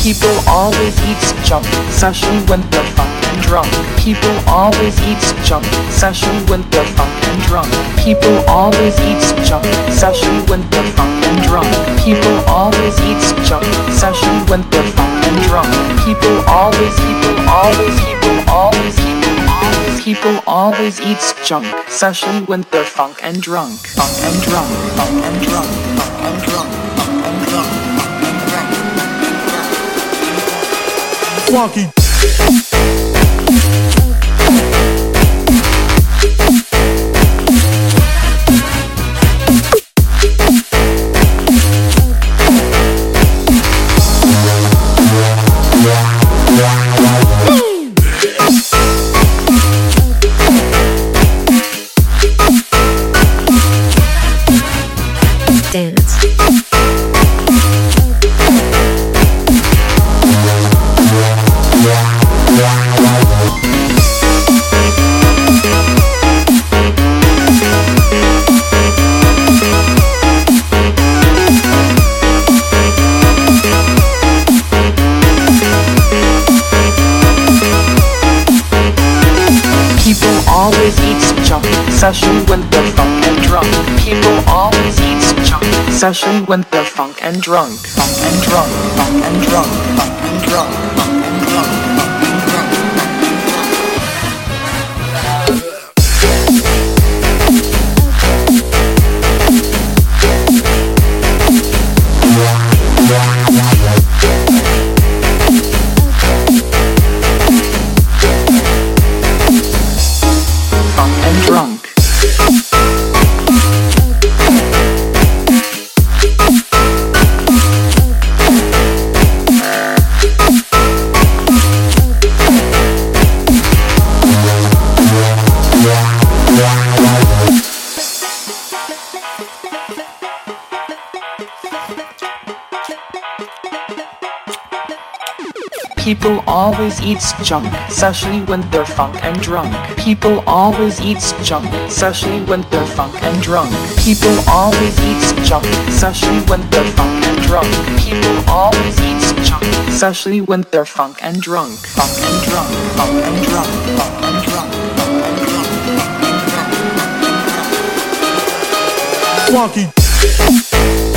People always eat junk, especially when they're funk and drunk. People always eat junk, especially when they're funk and drunk. People always eat junk, especially when they're funk and drunk. People always eat junk, especially when they're funk and drunk. People always, people always, people always, people always, people always eat junk, especially when they're funk and drunk. Funk and drunk, funk and drunk, funk and drunk, drunk. Especially when they're funk and drunk. People always eat junk, especially when they're funk and drunk. Funk and drunk, funk and drunk, funk and drunk, funk and drunk, People always eat junk, especially when they're funk and drunk. People always eat junk, especially when they're funk and drunk. People always eat junk, especially when they're funk and drunk. People always eat junk, especially when they're funk and drunk. Funk and drunk, funk and drunk, funk and drunk, funk